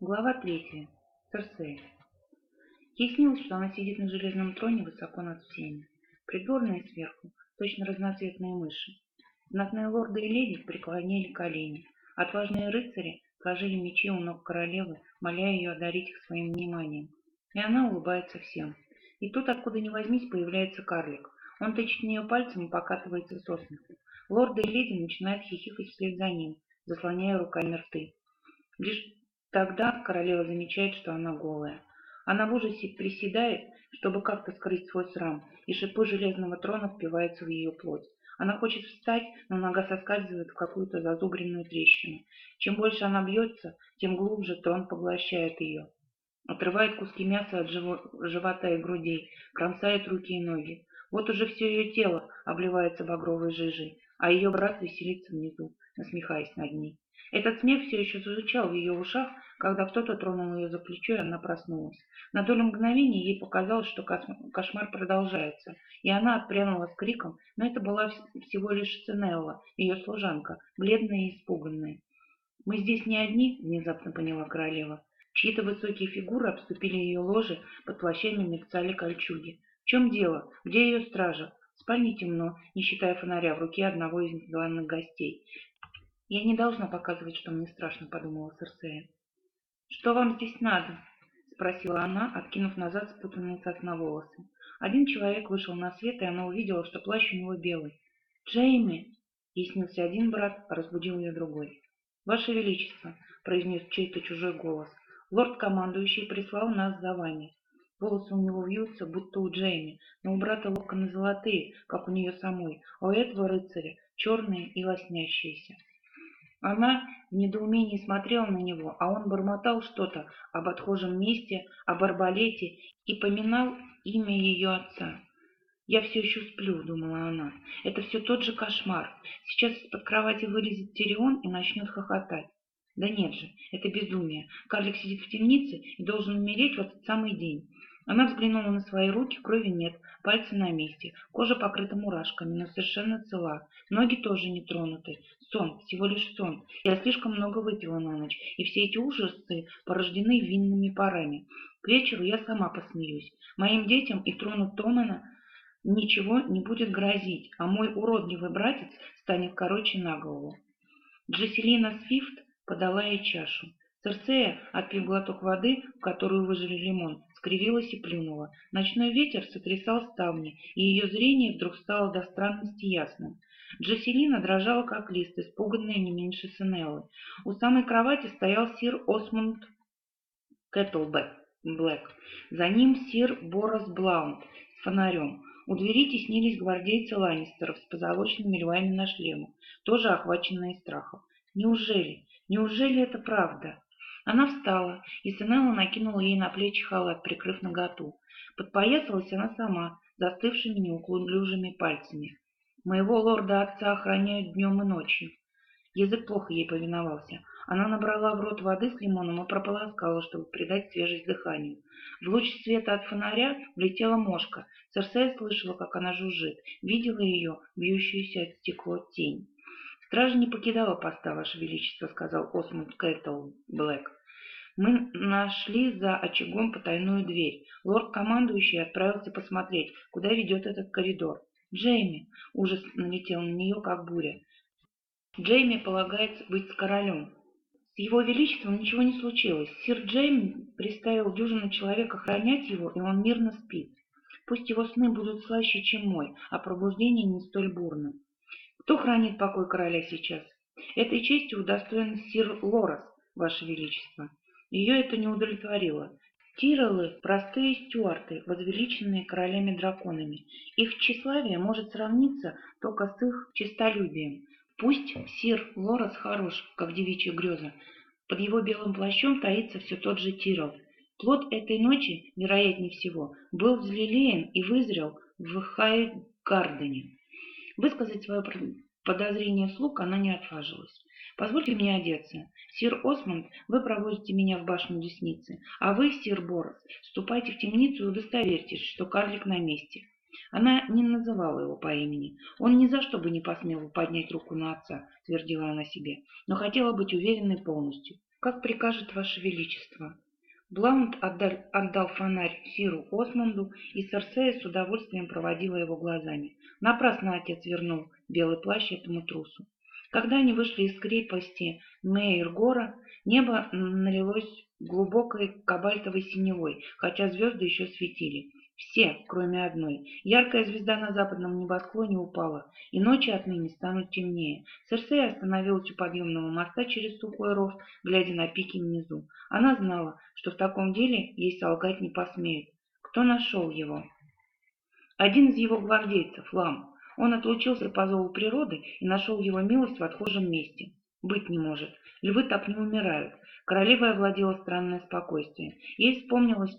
Глава третья. Церсея. Ей снилось, что она сидит на железном троне высоко над всеми. Придворные сверху, точно разноцветные мыши. Знатные лорды и леди преклоняли колени. Отважные рыцари сложили мечи у ног королевы, моля ее одарить их своим вниманием. И она улыбается всем. И тут, откуда ни возьмись, появляется карлик. Он тычет в нее пальцем и покатывается со смеху. Лорды и леди начинают хихикать вслед за ним, заслоняя руками рты. Лишь тогда королева замечает, что она голая. Она в ужасе приседает, чтобы как-то скрыть свой срам, и шипы железного трона впиваются в ее плоть. Она хочет встать, но нога соскальзывает в какую-то зазубренную трещину. Чем больше она бьется, тем глубже трон поглощает ее. Отрывает куски мяса от живота и грудей, кромсает руки и ноги. Вот уже все ее тело обливается багровой жижей, а ее брат веселится внизу, насмехаясь над ней. Этот смех все еще звучал в ее ушах, когда кто-то тронул ее за плечо, и она проснулась. На долю мгновения ей показалось, что кошмар продолжается, и она отпрянула с криком, но это была всего лишь Цинелла, ее служанка, бледная и испуганная. «Мы здесь не одни», — внезапно поняла королева. Чьи-то высокие фигуры обступили ее ложе, под плащами мерцали кольчуги. «В чем дело? Где ее стража?» В спальне темно, не считая фонаря в руке одного из незваных гостей. «Я не должна показывать, что мне страшно», — подумала Серсея. «Что вам здесь надо?» — спросила она, откинув назад спутанные сосна волосы. Один человек вышел на свет, и она увидела, что плащ у него белый. «Джейми!» — ей снился один брат, а разбудил ее другой. «Ваше Величество!» — произнес чей-то чужой голос. «Лорд-командующий прислал нас за вами. Волосы у него вьются, будто у Джейми, но у брата локоны золотые, как у нее самой, а у этого рыцаря черные и лоснящиеся. Она в недоумении смотрела на него, а он бормотал что-то об отхожем месте, об арбалете и поминал имя ее отца. «Я все еще сплю», — думала она. «Это все тот же кошмар. Сейчас из-под кровати вылезет Тирион и начнет хохотать. Да нет же, это безумие. Карлик сидит в темнице и должен умереть в этот самый день. Она взглянула на свои руки, крови нет, пальцы на месте, кожа покрыта мурашками, но совершенно цела, ноги тоже не тронуты. Сон, всего лишь сон. Я слишком много выпила на ночь, и все эти ужасы порождены винными парами. К вечеру я сама посмеюсь. Моим детям и трону Томана ничего не будет грозить, а мой уродливый братец станет короче на голову. Джеселина Свифт подала ей чашу. Церцея, отпив глоток воды, в которую выжили лимон, скривилась и плюнула. Ночной ветер сотрясал ставни, и ее зрение вдруг стало до странности ясным. Джаселина дрожала, как лист, испуганная не меньше Сенеллы. У самой кровати стоял сир Осмунд Кэтлбэк. За ним сир Борос Блаунд с фонарем. У двери теснились гвардейцы Ланнистеров с позолоченными львами на шлемах, тоже охваченные страхом. Неужели? Неужели это правда? Она встала, и Сенелла накинула ей на плечи халат, прикрыв наготу. Подпоясалась она сама, застывшими неуклюжими пальцами. Моего лорда-отца охраняют днем и ночью. Язык плохо ей повиновался. Она набрала в рот воды с лимоном и прополоскала, чтобы придать свежесть дыханию. В луч света от фонаря влетела мошка. Церсея слышала, как она жужжит, видела ее, бьющуюся от стекло тень. «Стража не покидала поста, Ваше Величество», — сказал Осмунд Кэтл Блэк. «Мы нашли за очагом потайную дверь. Лорд-командующий отправился посмотреть, куда ведет этот коридор. Джейми!» — ужас налетел на нее, как буря. «Джейми полагается быть с королем. С его величеством ничего не случилось. Сир Джейми приставил дюжину человек охранять его, и он мирно спит. Пусть его сны будут слаще, чем мой, а пробуждение не столь бурным. Кто хранит покой короля сейчас? Этой честью удостоен сир Лорас, ваше величество. Ее это не удовлетворило. Тиролы – простые стюарты, возвеличенные королями-драконами. Их тщеславие может сравниться только с их честолюбием. Пусть сир Лорас хорош, как девичья греза. Под его белым плащом таится все тот же Тирол. Плод этой ночи, вероятнее всего, был взлелеян и вызрел в Хайгардене. Высказать свое подозрение слуг она не отважилась. «Позвольте мне одеться. Сир Осмонд, вы проводите меня в башню Десницы, а вы, сир Борос, ступайте в темницу и удостоверьтесь, что карлик на месте». Она не называла его по имени. Он ни за что бы не посмел поднять руку на отца, твердила она себе, но хотела быть уверенной полностью. как прикажет ваше величество. Блаунд отдал, отдал фонарь Сиру Осмонду, и Серсея с удовольствием проводила его глазами. Напрасно отец вернул белый плащ этому трусу. Когда они вышли из крепости Мейер-Гора, небо налилось глубокой кабальтовой синевой, хотя звезды еще светили. Все, кроме одной. Яркая звезда на западном небосклоне упала, и ночи отныне станут темнее. Серсея остановилась у подъемного моста через сухой ров, глядя на пики внизу. Она знала, что в таком деле ей солгать не посмеют. Кто нашел его? Один из его гвардейцев, Лам. Он отлучился по зову природы и нашел его милость в отхожем месте. Быть не может. Львы так не умирают. Королева овладела странное спокойствие. Ей вспомнилось,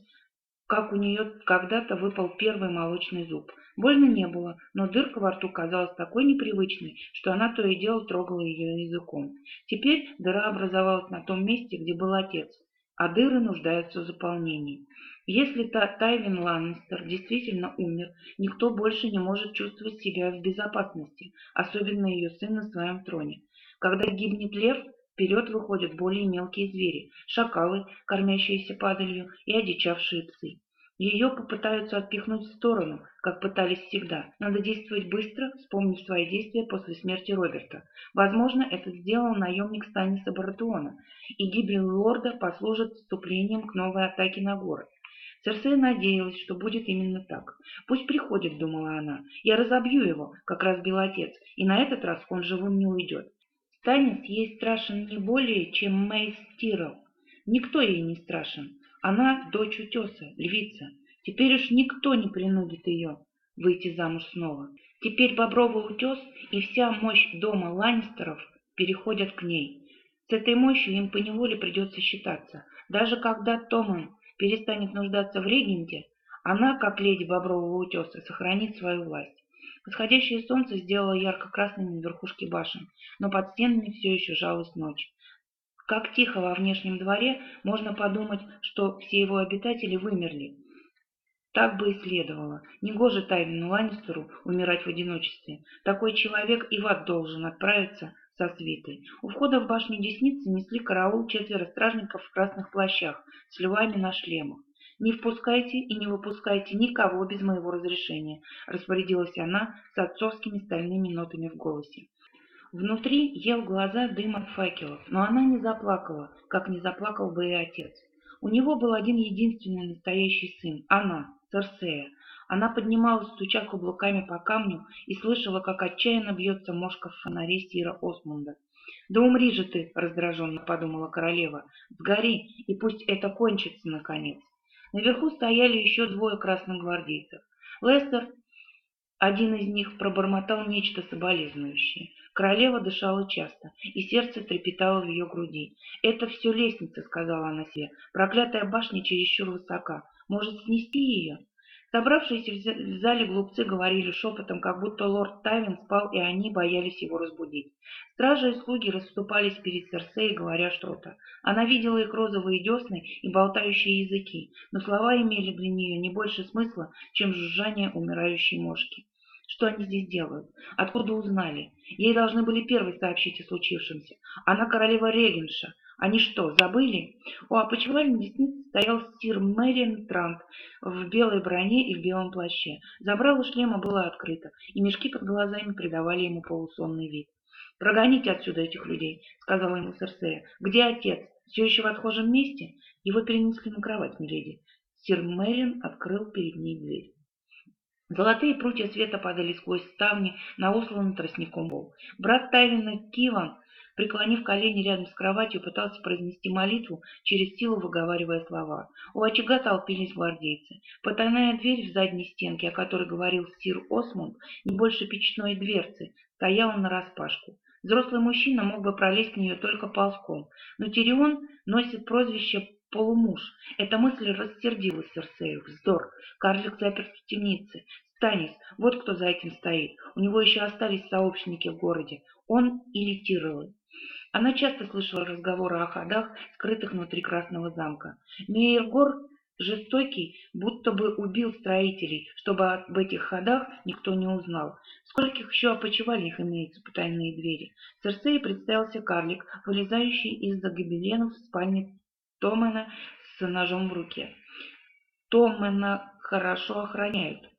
как у нее когда-то выпал первый молочный зуб. Больно не было, но дырка во рту казалась такой непривычной, что она то и дело трогала ее языком. Теперь дыра образовалась на том месте, где был отец, а дыры нуждаются в заполнении. Если та Тайвин Ланнистер действительно умер, никто больше не может чувствовать себя в безопасности, особенно ее сын на своем троне. Когда гибнет лев, Вперед выходят более мелкие звери – шакалы, кормящиеся падалью, и одичавшие псы. Ее попытаются отпихнуть в сторону, как пытались всегда. Надо действовать быстро, вспомнив свои действия после смерти Роберта. Возможно, это сделал наемник Станиса Баратуона, и гибель лорда послужит вступлением к новой атаке на город. Церсея надеялась, что будет именно так. «Пусть приходит», — думала она. «Я разобью его, как разбил отец, и на этот раз он живым не уйдет. Станис ей страшен не более, чем Мейс Тирл. Никто ей не страшен. Она дочь утеса, львица. Теперь уж никто не принудит ее выйти замуж снова. Теперь Бобровый утес и вся мощь дома Ланнистеров переходят к ней. С этой мощью им поневоле придется считаться. Даже когда Томан перестанет нуждаться в регенте, она, как леди Бобрового утеса, сохранит свою власть. Восходящее солнце сделало ярко-красными верхушки башен, но под стенами все еще жалась ночь. Как тихо во внешнем дворе, можно подумать, что все его обитатели вымерли. Так бы и следовало. Негоже Тайвину Ланнистеру умирать в одиночестве. Такой человек и в ад должен отправиться со свитой. У входа в башню Десницы несли караул четверо стражников в красных плащах с львами на шлемах. «Не впускайте и не выпускайте никого без моего разрешения», — распорядилась она с отцовскими стальными нотами в голосе. Внутри ел глаза дым от факелов, но она не заплакала, как не заплакал бы и отец. У него был один единственный настоящий сын — она, Церсея. Она поднималась, стуча каблуками по камню, и слышала, как отчаянно бьется мошка в фонаре Сира Осмунда. «Да умри же ты!» — раздраженно подумала королева. «Сгори, и пусть это кончится, наконец!» Наверху стояли еще двое красногвардейцев. Лестер, один из них, пробормотал нечто соболезнующее. Королева дышала часто, и сердце трепетало в ее груди. «Это все лестница», — сказала она себе. «Проклятая башня чересчур высока. Может, снести ее?» Собравшиеся в зале глупцы говорили шепотом, как будто лорд Тайвин спал, и они боялись его разбудить. Стражи и слуги расступались перед Серсеей, говоря что-то. Она видела их розовые десны и болтающие языки, но слова имели для нее не больше смысла, чем жужжание умирающей мошки. Что они здесь делают? Откуда узнали? Ей должны были первой сообщить о случившемся. Она королева Регенша, они что, забыли? У опочивальни десницы стоял сир Мэриан Трамп в белой броне и в белом плаще. Забрало шлема было открыто, и мешки под глазами придавали ему полусонный вид. «Прогоните отсюда этих людей», — сказала ему Серсея. «Где отец? Все еще в отхожем месте?» Его перенесли на кровать, миледи. Сир Мэриан открыл перед ней дверь. Золотые прутья света падали сквозь ставни на усланный тростником пол. Брат Тайвина Киван преклонив колени рядом с кроватью, пытался произнести молитву, через силу выговаривая слова. У очага толпились гвардейцы. Потайная дверь в задней стенке, о которой говорил сир Осмунд, не больше печной дверцы, стояла нараспашку. Взрослый мужчина мог бы пролезть в нее только ползком, но Тирион носит прозвище «полумуж». Эта мысль рассердила Серсею. Вздор! Карлик заперт в темнице. Станис, вот кто за этим стоит. У него еще остались сообщники в городе. Он или Тиролы. Она часто слышала разговоры о ходах, скрытых внутри Красного замка. Мейергор жестокий, будто бы убил строителей, чтобы об этих ходах никто не узнал. Скольких еще опочивальнях имеются потайные двери? Церсей представился карлик, вылезающий из-за гобеленов в спальне Томена с ножом в руке. Томена хорошо охраняют,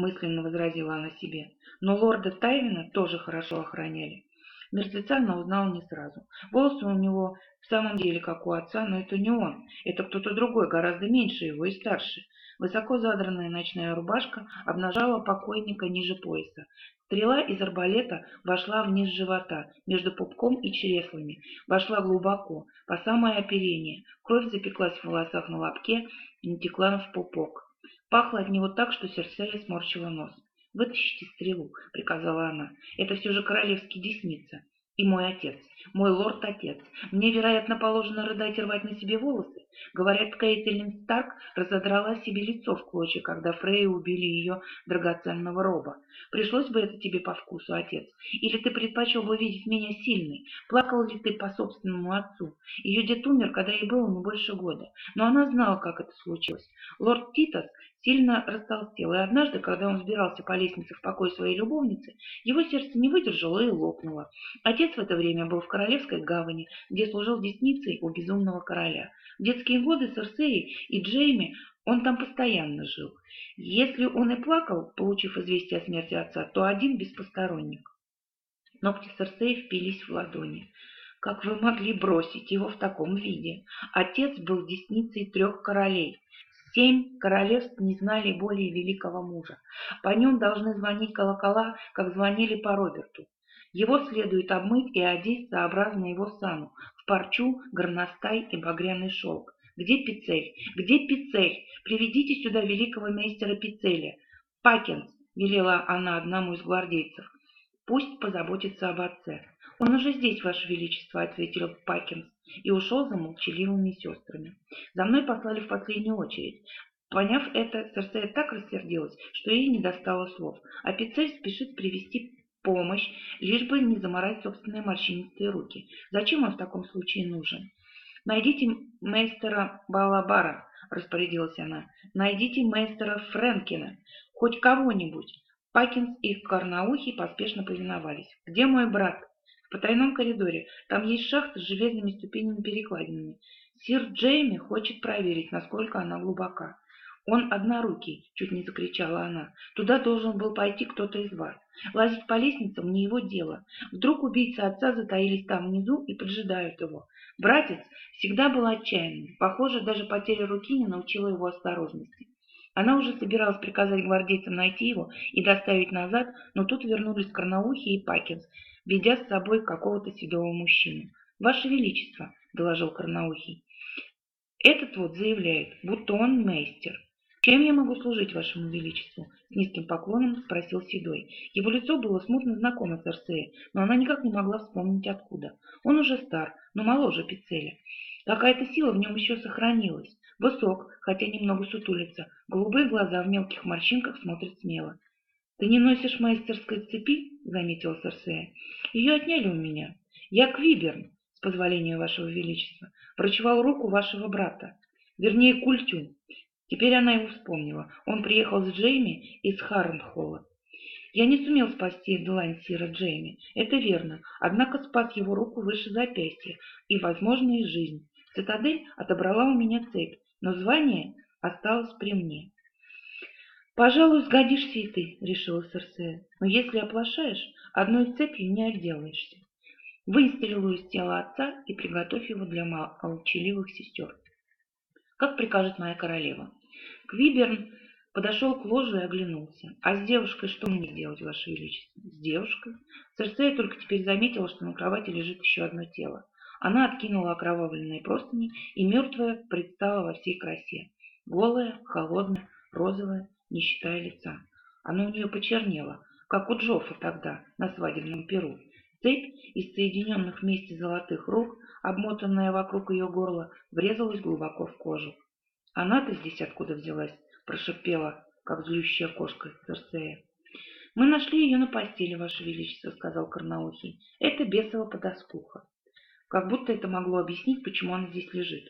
мысленно возразила она себе. Но лорда Тайвина тоже хорошо охраняли. Мертвеца она узнала не сразу. Волосы у него в самом деле как у отца, но это не он. Это кто-то другой, гораздо меньше его и старше. Высоко задранная ночная рубашка обнажала покойника ниже пояса. Стрела из арбалета вошла вниз живота, между пупком и чреслами. Вошла глубоко, по самое оперение. Кровь запеклась в волосах на лобке и натекла в пупок. Пахло от него так, что Серсея сморщила нос. «Вытащите стрелу», — приказала она. «Это все же королевский десница. И мой отец, мой лорд-отец. Мне, вероятно, положено рыдать и рвать на себе волосы. Говорят, Кейтлин Старк разодрала себе лицо в клочья, когда Фрей убили ее драгоценного роба. Пришлось бы это тебе по вкусу, отец? Или ты предпочел бы видеть меня сильной? Плакал ли ты по собственному отцу? Ее дед умер, когда ей было не больше года. Но она знала, как это случилось. Лорд Титас сильно растолстел, и однажды, когда он взбирался по лестнице в покой своей любовницы, его сердце не выдержало и лопнуло. Отец в это время был в Королевской гавани, где служил десницей у безумного короля. В детские годы с Эрсеей и Джейми он там постоянно жил. Если он и плакал, получив известие о смерти отца, то один без посторонних. Ногти Серсеи впились в ладони. Как вы могли бросить его в таком виде? Отец был десницей трех королей. Семь королевств не знали более великого мужа. По нем должны звонить колокола, как звонили по Роберту. Его следует обмыть и одеть сообразно его сану, в парчу, горностай и багряный шелк. Где Пицель? Где Пицель? Приведите сюда великого мейстера Пицеля. Пакенс, велела она одному из гвардейцев. Пусть позаботится об отце. Он уже здесь, Ваше Величество, ответил Пакенс и ушел за молчаливыми сестрами. За мной послали в последнюю очередь. Поняв это, Серсея так рассердилась, что ей не достало слов, а спешит привести помощь, лишь бы не заморать собственные морщинистые руки. Зачем он в таком случае нужен? «Найдите мейстера Балабара», — распорядилась она. «Найдите мейстера Френкина, хоть кого-нибудь». Пакинс и Карнаухи поспешно повиновались. «Где мой брат?» «В потайном коридоре. Там есть шахта с железными ступенями-перекладинами. Сир Джейми хочет проверить, насколько она глубока. «Он однорукий!» — чуть не закричала она. «Туда должен был пойти кто-то из вас. Лазить по лестницам не его дело. Вдруг убийцы отца затаились там внизу и поджидают его. Братец всегда был отчаянным. Похоже, даже потеря руки не научила его осторожности. Она уже собиралась приказать гвардейцам найти его и доставить назад, но тут вернулись Карнаухи и Пакинс, ведя с собой какого-то седого мужчину. «Ваше Величество!» — доложил Карнаухий. «Этот вот заявляет, будто он мейстер. «Чем я могу служить вашему величеству?» — с низким поклоном спросил Седой. Его лицо было смутно знакомо с Арсеей, но она никак не могла вспомнить откуда. Он уже стар, но моложе Пицеля. Какая-то сила в нем еще сохранилась. Высок, хотя немного сутулится, голубые глаза в мелких морщинках смотрят смело. «Ты не носишь мастерской цепи?» — заметила Серсея. «Ее отняли у меня. Я Квиберн, с позволения вашего величества, врачевал руку вашего брата, вернее, культю. Теперь она его вспомнила. Он приехал с Джейми из Харнхолла. Я не сумел спасти длань Сира Джейми, это верно, однако спас его руку выше запястья и, возможно, и жизнь. Цитадель отобрала у меня цепь, но звание осталось при мне. «Пожалуй, сгодишься и ты», — решила Серсея. «Но если оплошаешь, одной цепью не отделаешься. Вынь стрелу из тела отца и приготовь его для молчаливых сестер. Как прикажет моя королева». Квиберн подошел к ложу и оглянулся. «А с девушкой что мне делать, Ваше Величество?» «С девушкой?» Церсея только теперь заметила, что на кровати лежит еще одно тело. Она откинула окровавленные простыни, и мертвая предстала во всей красе. Голая, холодная, розовая, не считая лица. Оно у нее почернело, как у Джоффа тогда, на свадебном перу. Цепь из соединенных вместе золотых рук, обмотанная вокруг ее горла, врезалась глубоко в кожу. «Она-то здесь откуда взялась?» — прошипела, как злющая кошка Церсея. «Мы нашли ее на постели, Ваше Величество», — сказал Карнаухий. «Это бесова подоспуха. Как будто это могло объяснить, почему она здесь лежит».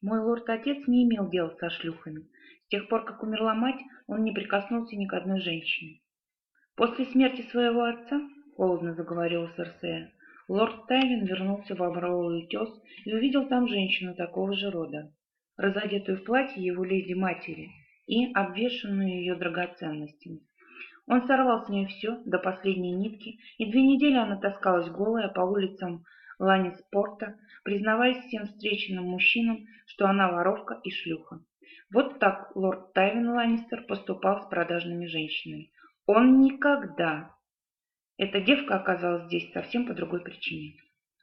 Мой лорд-отец не имел дела со шлюхами. С тех пор, как умерла мать, он не прикоснулся ни к одной женщине. После смерти своего отца, холодно заговорила Серсея, лорд Тайвин вернулся в Абровый утес и увидел там женщину такого же рода, разодетую в платье его леди-матери и обвешанную ее драгоценностями. Он сорвал с нее все до последней нитки, и две недели она таскалась голая по улицам Ланиспорта, признаваясь всем встреченным мужчинам, что она воровка и шлюха. Вот так лорд Тайвин Ланнистер поступал с продажными женщинами. Он никогда... Эта девка оказалась здесь совсем по другой причине.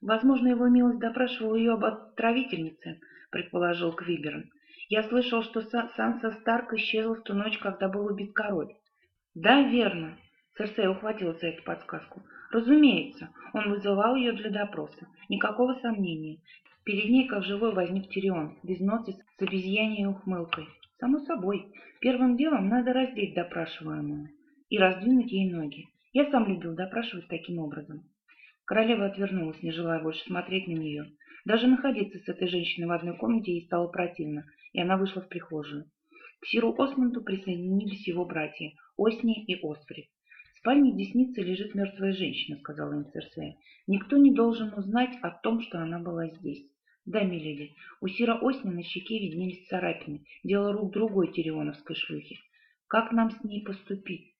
Возможно, его милость допрашивал ее об отравительнице, предположил Квиберн. Я слышал, что Санса Старк исчезла в ту ночь, когда был убит король. Да, верно. Церсея ухватилась за эту подсказку. Разумеется, он вызывал ее для допроса. Никакого сомнения. Перед ней, как живой, возник Тирион, без носа с обезьяньей ухмылкой. Само собой, первым делом надо раздеть допрашиваемую и раздвинуть ей ноги. Я сам любил допрашивать таким образом. Королева отвернулась, не желая больше смотреть на нее. Даже находиться с этой женщиной в одной комнате ей стало противно, и она вышла в прихожую. К Сиру Осмонду присоединились его братья Осни и Осфрид. «В спальне Десницы лежит мертвая женщина», — сказала им Церсея. «Никто не должен узнать о том, что она была здесь». «Да, миледи, у Сира Осни на щеке виднелись царапины, дело рук другой тирионовской шлюхи. Как нам с ней поступить?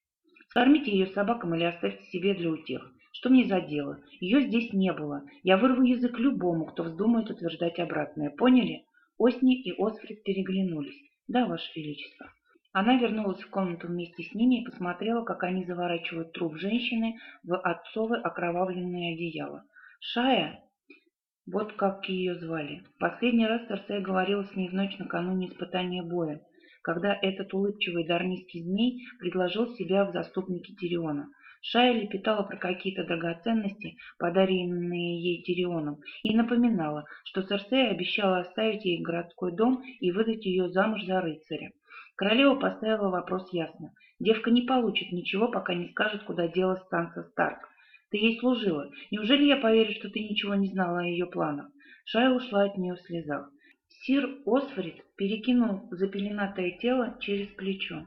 Скормите ее собакам или оставьте себе для утех. Что мне за дело? Ее здесь не было. Я вырву язык любому, кто вздумает утверждать обратное. Поняли?» Осни и Осфрид переглянулись. «Да, Ваше Величество». Она вернулась в комнату вместе с ними и посмотрела, как они заворачивают труп женщины в отцовое окровавленное одеяло. «Шая!» Вот как ее звали. Последний раз Торсей говорила с ней в ночь накануне испытания боя, когда этот улыбчивый дарнийский змей предложил себя в заступнике Тириона. Шая лепетала про какие-то драгоценности, подаренные ей Тирионом, и напоминала, что Церсея обещала оставить ей городской дом и выдать ее замуж за рыцаря. Королева поставила вопрос ясно. Девка не получит ничего, пока не скажет, куда делась Санса Старк. Ты ей служила. Неужели я поверю, что ты ничего не знала о ее планах? Шая ушла от нее в слезах. Сир Осфрид перекинул запеленатое тело через плечо.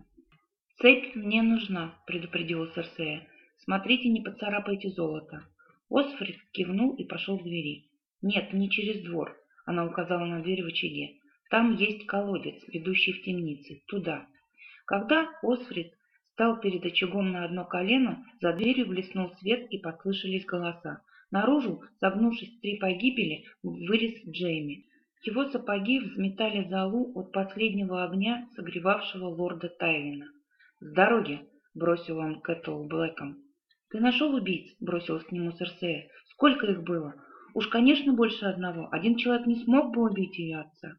«Цепь мне нужна», — предупредила Серсея. «Смотрите, не поцарапайте золото». Осфрид кивнул и пошел к двери. «Нет, не через двор», — она указала на дверь в очаге. Там есть колодец, ведущий в темницы. Туда. Когда Осфрид стал перед очагом на одно колено, за дверью блеснул свет и послышались голоса. Наружу, согнувшись в три погибели, вылез Джейми. Его сапоги взметали залу от последнего огня, согревавшего лорда Тайвина. «С дороги!» — бросил он Кэтл Блэком. «Ты нашел убийц?» — бросилась к нему Серсея. «Сколько их было? Уж, конечно, больше одного. Один человек не смог бы убить ее отца».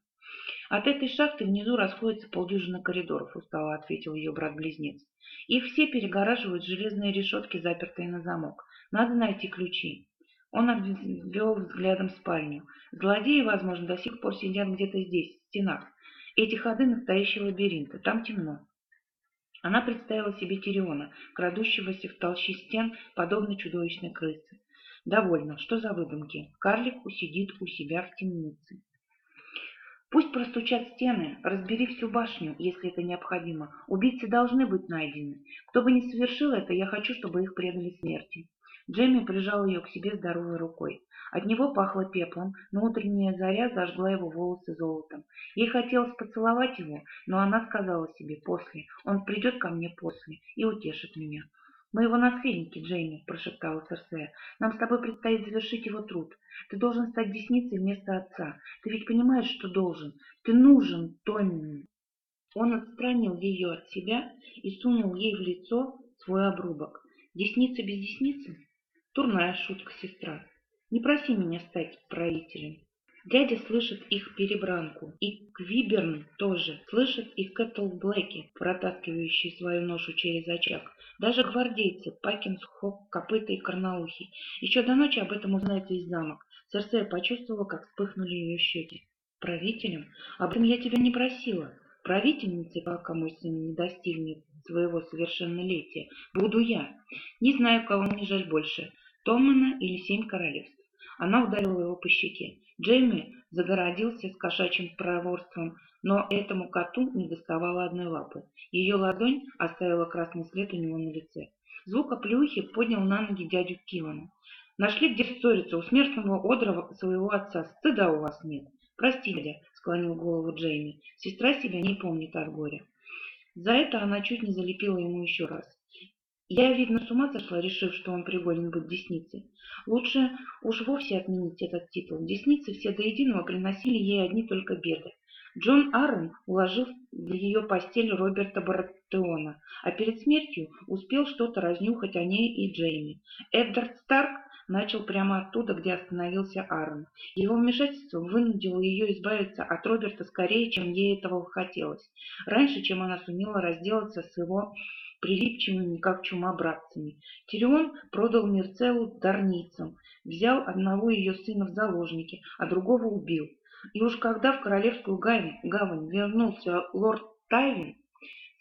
От этой шахты внизу расходится полдюжины коридоров, устало ответил ее брат-близнец. Их все перегораживают железные решетки, запертые на замок. Надо найти ключи. Он обвел взглядом спальню. Злодеи, возможно, до сих пор сидят где-то здесь, в стенах. Эти ходы настоящий лабиринт, там темно. Она представила себе Тириона, крадущегося в толщи стен, подобно чудовищной крысе. Довольно. Что за выдумки? Карлик усидит у себя в темнице. Пусть простучат стены, разбери всю башню, если это необходимо. Убийцы должны быть найдены. Кто бы ни совершил это, я хочу, чтобы их предали смерти. Джемми прижал ее к себе здоровой рукой. От него пахло пеплом, но утренняя заря зажгла его волосы золотом. Ей хотелось поцеловать его, но она сказала себе «после». Он придет ко мне после и утешит меня. «Мы его наследники, Джейми», — прошептала Серсея. «Нам с тобой предстоит завершить его труд. Ты должен стать десницей вместо отца. Ты ведь понимаешь, что должен. Ты нужен, Томми». Он отстранил ее от себя и сунул ей в лицо свой обрубок. «Десница без десницы?» Турная шутка, сестра. Не проси меня стать правителем. Дядя слышит их перебранку, и Квиберн тоже слышит их Кэтлблэки, протаскивающие свою ношу через очаг. Даже гвардейцы, Пакинс, Хок, Копыта и Карнаухи. Еще до ночи об этом узнает весь замок. Серсея почувствовала, как вспыхнули ее щеки. Правителем? Об этом я тебя не просила. Правительницей, пока мой сын не достигнет своего совершеннолетия, буду я. Не знаю, кого мне жаль больше, Томана или Семь Королевств. Она ударила его по щеке. Джейми загородился с кошачьим проворством, но этому коту не доставало одной лапы. Ее ладонь оставила красный след у него на лице. Звук оплеухи поднял на ноги дядю Кивана. «Нашли, где ссориться, у смертного одра своего отца. Стыда у вас нет». «Прости, дядя», — склонил голову Джейми. «Сестра себя не помнит от горя». За это она чуть не залепила ему еще раз. Я, видно, с ума сошла, решив, что он пригоден быть десницей. Лучше уж вовсе отменить этот титул. Десницы все до единого приносили ей одни только беды. Джон Аррен уложил в ее постель Роберта Баратеона, а перед смертью успел что-то разнюхать о ней и Джейми. Эддард Старк начал прямо оттуда, где остановился Аарон. Его вмешательство вынудило ее избавиться от Роберта скорее, чем ей этого хотелось, раньше, чем она сумела разделаться с его прилипчивыми, как чума, братцами. Тирион продал Мирцеллу дарницам, взял одного ее сына в заложники, а другого убил. И уж когда в Королевскую гавань вернулся лорд Тайвин,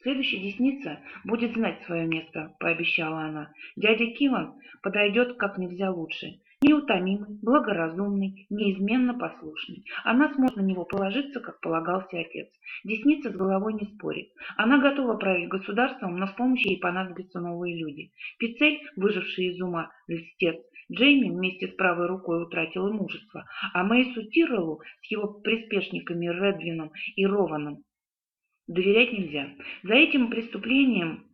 следующая десница будет знать свое место, пообещала она. Дядя Киван подойдет как нельзя лучше. Неутомимый, благоразумный, неизменно послушный. Она сможет на него положиться, как полагался отец. Десница с головой не спорит. Она готова править государством, но в помощь ей понадобятся новые люди. Пицель, выживший из ума, льстец, Джейми вместе с правой рукой утратил мужество, а Мейсу Тирреллу с его приспешниками Редвином и Рованом доверять нельзя. За этим преступлением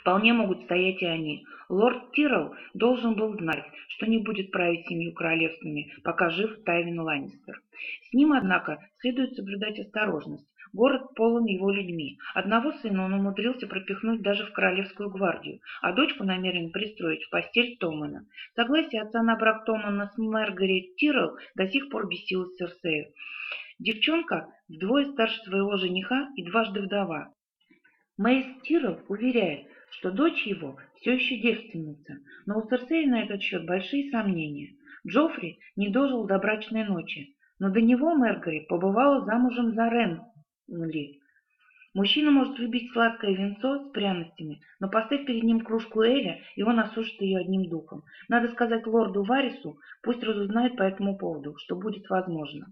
Вполне могут стоять и они. Лорд Тиррелл должен был знать, что не будет править семью королевствами, пока жив Тайвин Ланнистер. С ним, однако, следует соблюдать осторожность. Город полон его людьми. Одного сына он умудрился пропихнуть даже в Королевскую гвардию, а дочку намерен пристроить в постель Томана. Согласие отца на брак Томана с Маргарет Тиррелл до сих пор бесило Серсею. Девчонка вдвое старше своего жениха и дважды вдова. Мэйс Тиррелл уверяет, что дочь его все еще девственница, но у Церсея на этот счет большие сомнения. Джоффри не дожил до брачной ночи, но до него Мэргари побывала замужем за Ренли. Мужчина может любить сладкое венцо с пряностями, но поставь перед ним кружку Эля, и он осушит ее одним духом. Надо сказать лорду Варису, пусть разузнает по этому поводу, что будет возможно.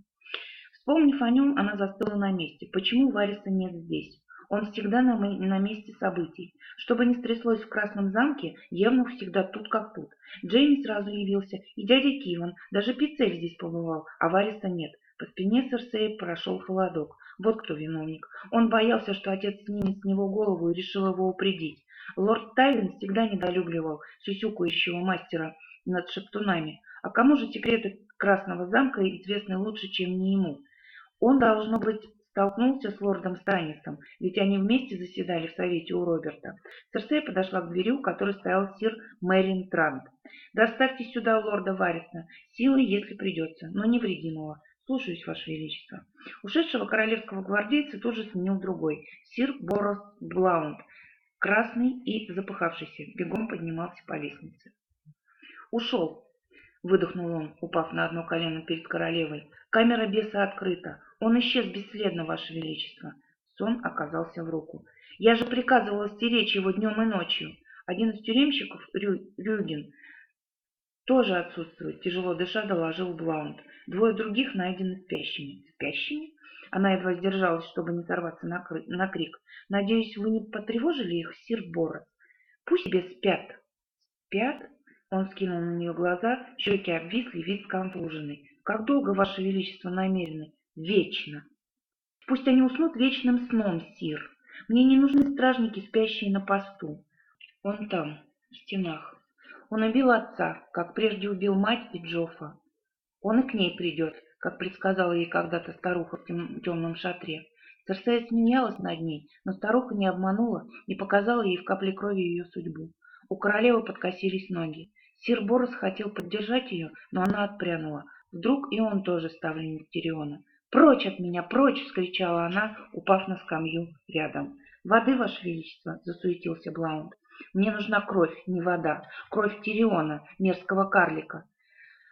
Вспомнив о нем, она застыла на месте. Почему Вариса нет здесь? Он всегда на, на месте событий. Что бы ни стряслось в Красном замке, Евнух всегда тут как тут. Джейми сразу явился, и дядя Киван, даже Пицель здесь побывал, а Вариса нет. По спине Серсея прошел холодок. Вот кто виновник. Он боялся, что отец снимет с него голову и решил его упредить. Лорд Тайвин всегда недолюбливал сюсюкающего мастера над шептунами. А кому же секреты Красного замка известны лучше, чем не ему? Он, должно быть, столкнулся с лордом Станисом, ведь они вместе заседали в совете у Роберта. Серсея подошла к двери, у которой стоял сир Мэрин Трант. «Доставьте сюда лорда Вариса, силой, если придется, но невредимого. Слушаюсь, Ваше Величество». Ушедшего королевского гвардейца тут же сменил другой, сир Борос Блаунд, красный и запыхавшийся, бегом поднимался по лестнице. «Ушел!» — выдохнул он, упав на одно колено перед королевой. «Камера беса открыта. Он исчез бесследно, Ваше Величество. Сон оказался в руку. Я же приказывала стеречь его днем и ночью. Один из тюремщиков, Рю... Рюгин, тоже отсутствует, тяжело дыша, доложил Блаунд. Двое других найдены спящими. Спящими? Она едва сдержалась, чтобы не сорваться на, кры... на крик. Надеюсь, вы не потревожили их, сир Борос? Пусть себе спят. Спят? Он скинул на нее глаза, щеки обвисли, вид сконфуженный. Как долго, Ваше Величество, намерены? Вечно. Пусть они уснут вечным сном, сир. Мне не нужны стражники, спящие на посту. Он там, в стенах. Он убил отца, как прежде убил мать и Джофа. Он и к ней придет, как предсказала ей когда-то старуха в темном шатре. Церсея смеялась над ней, но старуха не обманула и показала ей в капле крови ее судьбу. У королевы подкосились ноги. Сир Борос хотел поддержать ее, но она отпрянула. Вдруг и он тоже ставленник Тириона. «Прочь от меня, прочь!» — вскричала она, упав на скамью рядом. «Воды, Ваше Величество!» — засуетился Блаунд. «Мне нужна кровь, не вода. Кровь Тириона, мерзкого карлика».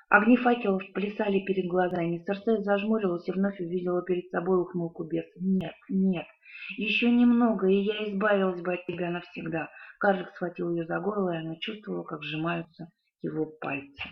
Огни факелов плясали перед глазами. Серсея зажмурилась и вновь увидела перед собой ухмылку беса. «Нет, нет, еще немного, и я избавилась бы от тебя навсегда». Карлик схватил ее за горло, и она чувствовала, как сжимаются его пальцы.